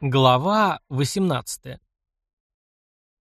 Глава 18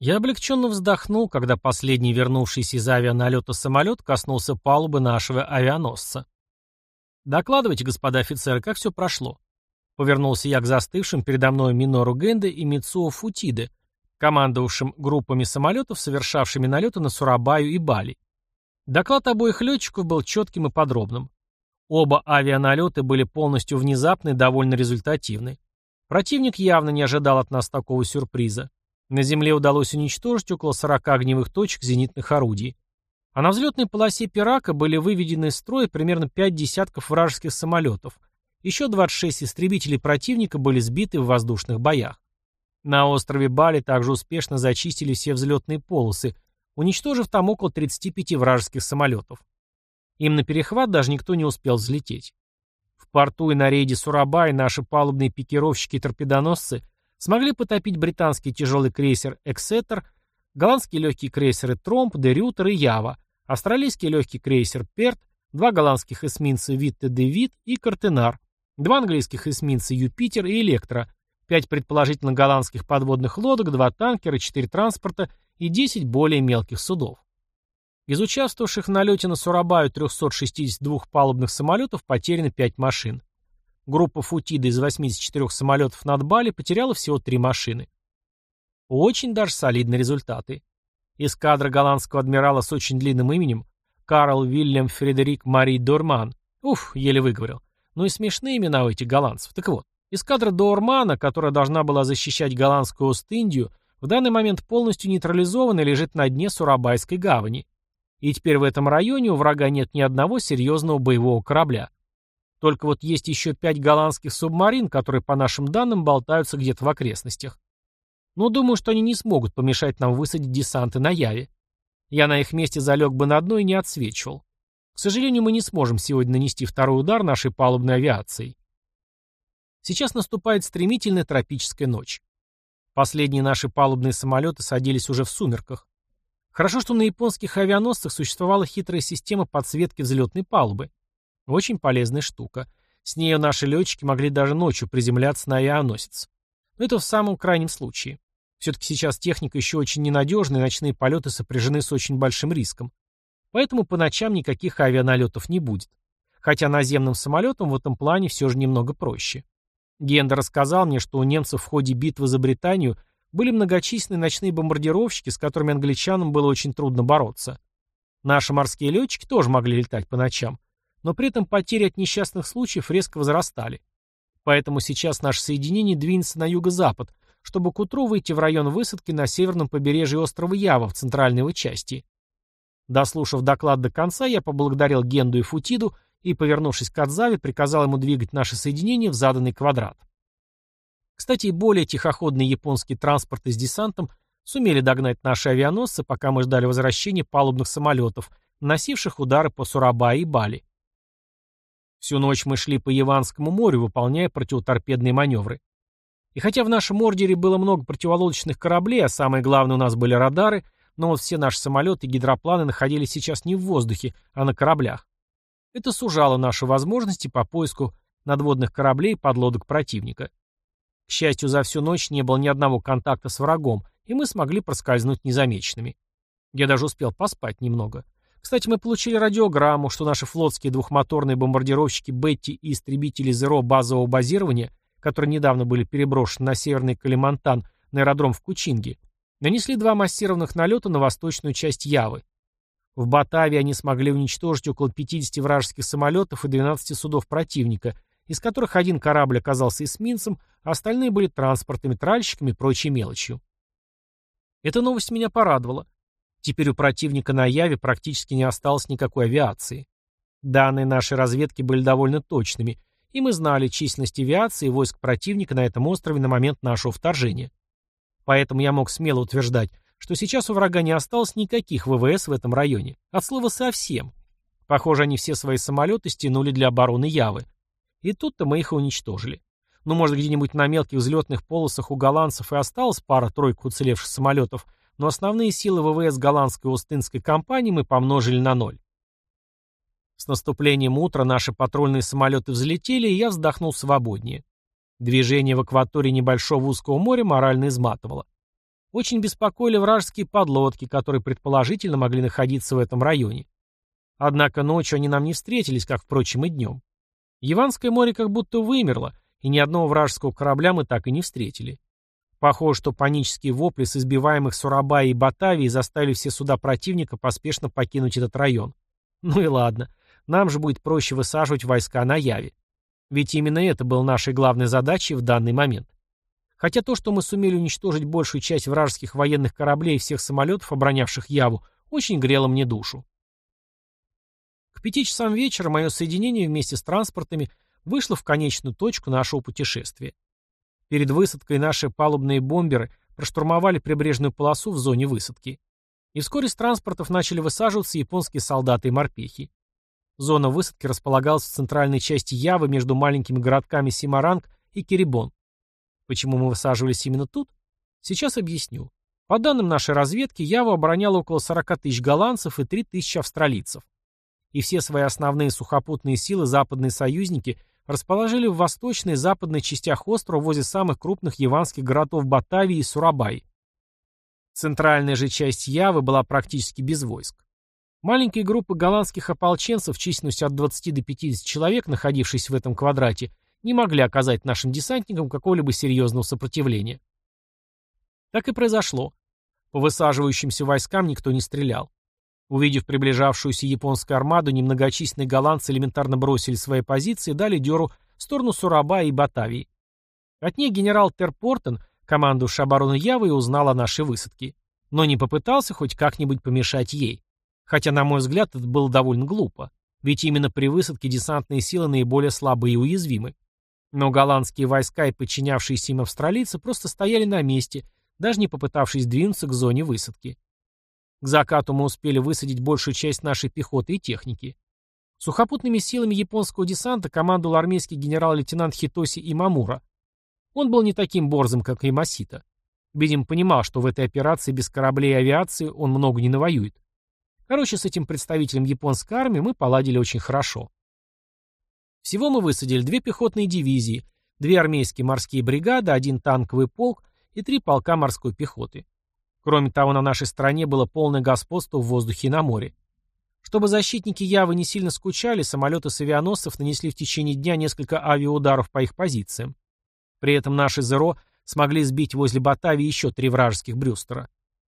Я облегченно вздохнул, когда последний вернувшийся из авианалета самолет коснулся палубы нашего авианосца. «Докладывайте, господа офицеры, как все прошло?» Повернулся я к застывшим передо мной Минору Генде и Мицуо Футиде, командовавшим группами самолетов, совершавшими налеты на Сурабаю и Бали. Доклад обоих летчиков был четким и подробным. Оба авианалета были полностью внезапны и довольно результативны. Противник явно не ожидал от нас такого сюрприза. На земле удалось уничтожить около 40 огневых точек зенитных орудий. А на взлетной полосе Пирака были выведены из строя примерно 5 десятков вражеских самолетов. Еще 26 истребителей противника были сбиты в воздушных боях. На острове Бали также успешно зачистили все взлетные полосы, уничтожив там около 35 вражеских самолетов. Им на перехват даже никто не успел взлететь. Порту и на рейде Сурабай наши палубные пикировщики и торпедоносцы смогли потопить британский тяжелый крейсер «Эксетер», голландские легкие крейсеры «Тромп», «Дерютер» и «Ява», австралийский легкий крейсер «Перт», два голландских эсминца «Витте де Вит» и «Картенар», два английских эсминца «Юпитер» и «Электро», пять предположительно голландских подводных лодок, два танкера, четыре транспорта и десять более мелких судов. Из участвовавших в налете на Сурабаю 362 палубных самолетов потеряно 5 машин. Группа Футида из 84 самолетов над Бали потеряла всего 3 машины. Очень даже солидные результаты. Эскадра голландского адмирала с очень длинным именем Карл Вильям Фредерик Мари Дорман. Уф, еле выговорил. Ну и смешные имена у этих голландцев. Так вот, эскадра Дормана, которая должна была защищать голландскую Ост-Индию, в данный момент полностью нейтрализована и лежит на дне Сурабайской гавани. И теперь в этом районе у врага нет ни одного серьезного боевого корабля. Только вот есть еще пять голландских субмарин, которые, по нашим данным, болтаются где-то в окрестностях. Но думаю, что они не смогут помешать нам высадить десанты на Яве. Я на их месте залег бы на дно и не отсвечивал. К сожалению, мы не сможем сегодня нанести второй удар нашей палубной авиацией. Сейчас наступает стремительная тропическая ночь. Последние наши палубные самолеты садились уже в сумерках. Хорошо, что на японских авианосцах существовала хитрая система подсветки взлетной палубы. Очень полезная штука. С ней наши летчики могли даже ночью приземляться на авианосец. Но это в самом крайнем случае. Все-таки сейчас техника еще очень ненадежная, и ночные полеты сопряжены с очень большим риском. Поэтому по ночам никаких авианалетов не будет. Хотя наземным самолетам в этом плане все же немного проще. Генда рассказал мне, что у немцев в ходе битвы за Британию – были многочисленные ночные бомбардировщики, с которыми англичанам было очень трудно бороться. Наши морские летчики тоже могли летать по ночам, но при этом потери от несчастных случаев резко возрастали. Поэтому сейчас наше соединение двинется на юго-запад, чтобы к утру выйти в район высадки на северном побережье острова Ява в центральной его части. Дослушав доклад до конца, я поблагодарил Генду и Футиду и, повернувшись к Адзаве, приказал ему двигать наше соединение в заданный квадрат. Кстати, более тихоходные японские транспорты с десантом сумели догнать наши авианосцы, пока мы ждали возвращения палубных самолетов, наносивших удары по Сурабае и Бали. Всю ночь мы шли по Яванскому морю, выполняя противоторпедные маневры. И хотя в нашем ордере было много противолодочных кораблей, а самое главное у нас были радары, но вот все наши самолеты и гидропланы находились сейчас не в воздухе, а на кораблях. Это сужало наши возможности по поиску надводных кораблей и подлодок противника. К счастью, за всю ночь не было ни одного контакта с врагом, и мы смогли проскользнуть незамеченными. Я даже успел поспать немного. Кстати, мы получили радиограмму, что наши флотские двухмоторные бомбардировщики Бетти и истребители ЗРО базового базирования, которые недавно были переброшены на северный Калимантан на аэродром в Кучинге, нанесли два массированных налета на восточную часть Явы. В Батавии они смогли уничтожить около 50 вражеских самолетов и 12 судов противника, из которых один корабль оказался эсминцем, а остальные были транспортами, тральщиками и прочей мелочью. Эта новость меня порадовала. Теперь у противника на Яве практически не осталось никакой авиации. Данные нашей разведки были довольно точными, и мы знали численность авиации и войск противника на этом острове на момент нашего вторжения. Поэтому я мог смело утверждать, что сейчас у врага не осталось никаких ВВС в этом районе. От слова совсем. Похоже, они все свои самолеты стянули для обороны Явы. И тут-то мы их уничтожили. Ну, может, где-нибудь на мелких взлетных полосах у голландцев и осталось пара-тройка уцелевших самолетов, но основные силы ВВС голландской Остинской компании мы помножили на ноль. С наступлением утра наши патрульные самолеты взлетели, и я вздохнул свободнее. Движение в акватории небольшого узкого моря морально изматывало. Очень беспокоили вражеские подлодки, которые предположительно могли находиться в этом районе. Однако ночью они нам не встретились, как, впрочем, и днем. Яванское море как будто вымерло, и ни одного вражеского корабля мы так и не встретили. Похоже, что панические вопли с избиваемых Сурабаи и Батавии заставили все суда противника поспешно покинуть этот район. Ну и ладно, нам же будет проще высаживать войска на Яве. Ведь именно это было нашей главной задачей в данный момент. Хотя то, что мы сумели уничтожить большую часть вражеских военных кораблей и всех самолетов, оборонявших Яву, очень грело мне душу. К пяти часам вечера мое соединение вместе с транспортами вышло в конечную точку нашего путешествия. Перед высадкой наши палубные бомберы проштурмовали прибрежную полосу в зоне высадки. И вскоре с транспортов начали высаживаться японские солдаты и морпехи. Зона высадки располагалась в центральной части Явы между маленькими городками Симаранг и Кирибон. Почему мы высаживались именно тут? Сейчас объясню. По данным нашей разведки, Ява обороняла около 40 тысяч голландцев и 3 тысячи австралийцев. И все свои основные сухопутные силы западные союзники расположили в восточной и западной частях острова возле самых крупных яванских городов Батавии и Сурабай. Центральная же часть Явы была практически без войск. Маленькие группы голландских ополченцев численностью от 20 до 50 человек, находившиеся в этом квадрате, не могли оказать нашим десантникам какого-либо серьезного сопротивления. Так и произошло. По высаживающимся войскам никто не стрелял. Увидев приближавшуюся японскую армаду, немногочисленные голландцы элементарно бросили свои позиции и дали дёру в сторону Сураба и Батавии. От них генерал Терпортен, командующий обороной Явы, узнал о нашей высадке, но не попытался хоть как-нибудь помешать ей. Хотя, на мой взгляд, это было довольно глупо, ведь именно при высадке десантные силы наиболее слабые и уязвимы. Но голландские войска и подчинявшиеся им австралийцы просто стояли на месте, даже не попытавшись двинуться к зоне высадки. К закату мы успели высадить большую часть нашей пехоты и техники. Сухопутными силами японского десанта командовал армейский генерал-лейтенант Хитоси Имамура. Он был не таким борзым, как Ямасита. Видимо, понимал, что в этой операции без кораблей и авиации он много не навоюет. Короче, с этим представителем японской армии мы поладили очень хорошо. Всего мы высадили две пехотные дивизии, две армейские морские бригады, один танковый полк и три полка морской пехоты. Кроме того, на нашей стороне было полное господство в воздухе и на море. Чтобы защитники Явы не сильно скучали, самолеты с авианосцев нанесли в течение дня несколько авиаударов по их позициям. При этом наши ЗРО смогли сбить возле Батавии еще три вражеских брюстера.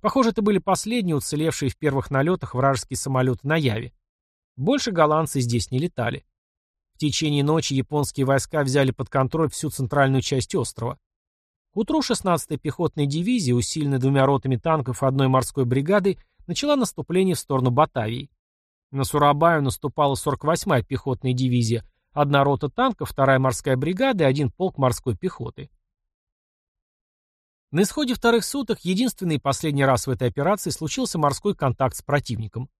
Похоже, это были последние уцелевшие в первых налетах вражеские самолеты на Яве. Больше голландцы здесь не летали. В течение ночи японские войска взяли под контроль всю центральную часть острова. Утру 16-я пехотная дивизия, усиленная двумя ротами танков одной морской бригадой, начала наступление в сторону Батавии. На Сурабаю наступала 48-я пехотная дивизия, одна рота танков, вторая морская бригада и один полк морской пехоты. На исходе вторых суток единственный и последний раз в этой операции случился морской контакт с противником.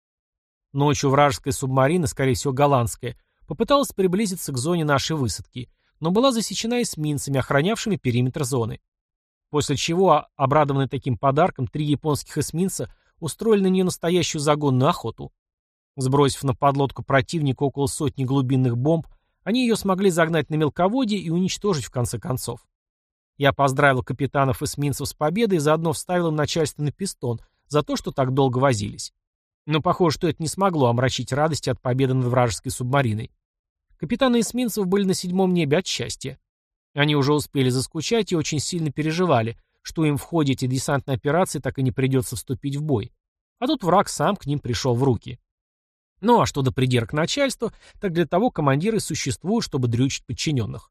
Ночью вражеская субмарина, скорее всего голландская, попыталась приблизиться к зоне нашей высадки, но была засечена эсминцами, охранявшими периметр зоны. После чего, обрадованные таким подарком, три японских эсминца устроили на нее настоящую загонную охоту. Сбросив на подлодку противника около сотни глубинных бомб, они ее смогли загнать на мелководье и уничтожить в конце концов. Я поздравил капитанов эсминцев с победой и заодно вставил им начальственный пистон за то, что так долго возились. Но похоже, что это не смогло омрачить радости от победы над вражеской субмариной. Капитаны эсминцев были на седьмом небе от счастья. Они уже успели заскучать и очень сильно переживали, что им в ходе этой десантной операции так и не придется вступить в бой. А тут враг сам к ним пришел в руки. Ну а что до придирок начальства, так для того командиры существуют, чтобы дрючить подчиненных.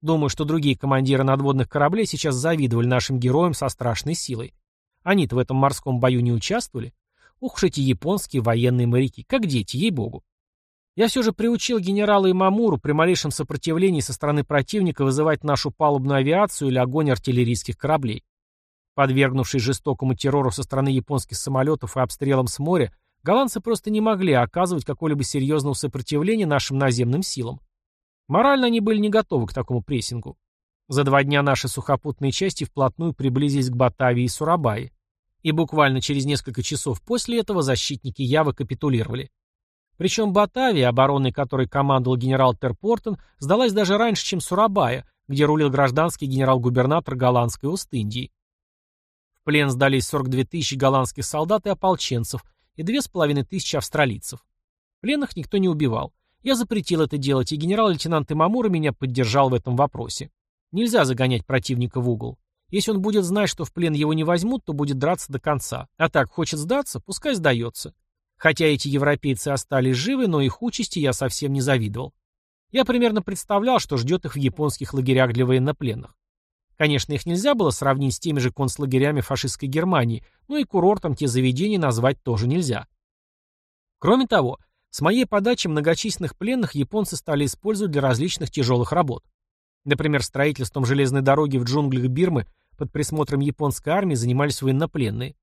Думаю, что другие командиры надводных кораблей сейчас завидовали нашим героям со страшной силой. Они-то в этом морском бою не участвовали. Ух уж эти японские военные моряки, как дети, ей-богу. Я все же приучил генерала Имамуру при малейшем сопротивлении со стороны противника вызывать нашу палубную авиацию или огонь артиллерийских кораблей. Подвергнувшись жестокому террору со стороны японских самолетов и обстрелам с моря, голландцы просто не могли оказывать какое-либо серьезного сопротивления нашим наземным силам. Морально они были не готовы к такому прессингу. За два дня наши сухопутные части вплотную приблизились к Батавии и Сурабае. И буквально через несколько часов после этого защитники Явы капитулировали. Причем Батавия, обороной которой командовал генерал Терпортон, сдалась даже раньше, чем Сурабая, где рулил гражданский генерал-губернатор голландской Ост-Индии. В плен сдались 42 тысячи голландских солдат и ополченцев и 2,5 тысячи австралийцев. Пленных никто не убивал. Я запретил это делать, и генерал-лейтенант Имамура меня поддержал в этом вопросе. Нельзя загонять противника в угол. Если он будет знать, что в плен его не возьмут, то будет драться до конца. А так, хочет сдаться, пускай сдается. Хотя эти европейцы остались живы, но их участи я совсем не завидовал. Я примерно представлял, что ждет их в японских лагерях для военнопленных. Конечно, их нельзя было сравнить с теми же концлагерями фашистской Германии, но и курортом те заведения назвать тоже нельзя. Кроме того, с моей подачи многочисленных пленных японцы стали использовать для различных тяжелых работ. Например, строительством железной дороги в джунглях Бирмы под присмотром японской армии занимались военнопленные.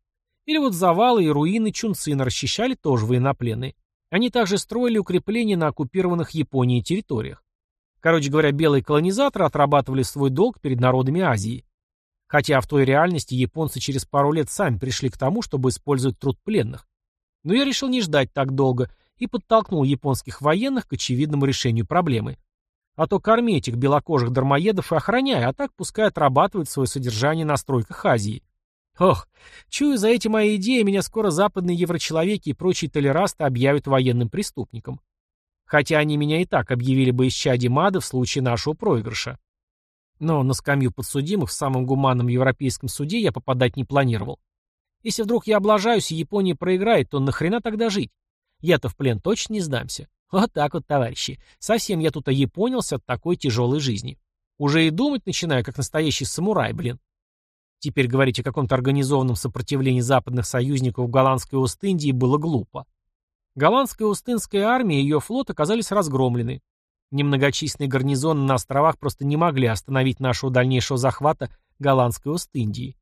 Или вот завалы и руины Чунцина расчищали тоже военнопленные. Они также строили укрепления на оккупированных Японией территориях. Короче говоря, белые колонизаторы отрабатывали свой долг перед народами Азии. Хотя в той реальности японцы через пару лет сами пришли к тому, чтобы использовать труд пленных. Но я решил не ждать так долго и подтолкнул японских военных к очевидному решению проблемы. А то корми этих белокожих дармоедов и охраняй, а так пускай отрабатывают свое содержание на стройках Азии. Ох, чую, за эти мои идеи меня скоро западные еврочеловеки и прочие толерасты объявят военным преступником. Хотя они меня и так объявили бы исчадием ада в случае нашего проигрыша. Но на скамью подсудимых в самом гуманном европейском суде я попадать не планировал. Если вдруг я облажаюсь и Япония проиграет, то нахрена тогда жить? Я-то в плен точно не сдамся. Вот так вот, товарищи. Совсем я тут ояпонился от такой тяжелой жизни. Уже и думать начинаю, как настоящий самурай, блин. Теперь говорить о каком-то организованном сопротивлении западных союзников в голландской Ост-Индии было глупо. Голландская Ост-Индская армия и ее флот оказались разгромлены. Немногочисленные гарнизоны на островах просто не могли остановить нашего дальнейшего захвата голландской Ост-Индии.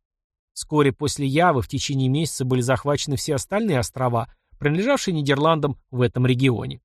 Вскоре после Явы в течение месяца были захвачены все остальные острова, принадлежавшие Нидерландам в этом регионе.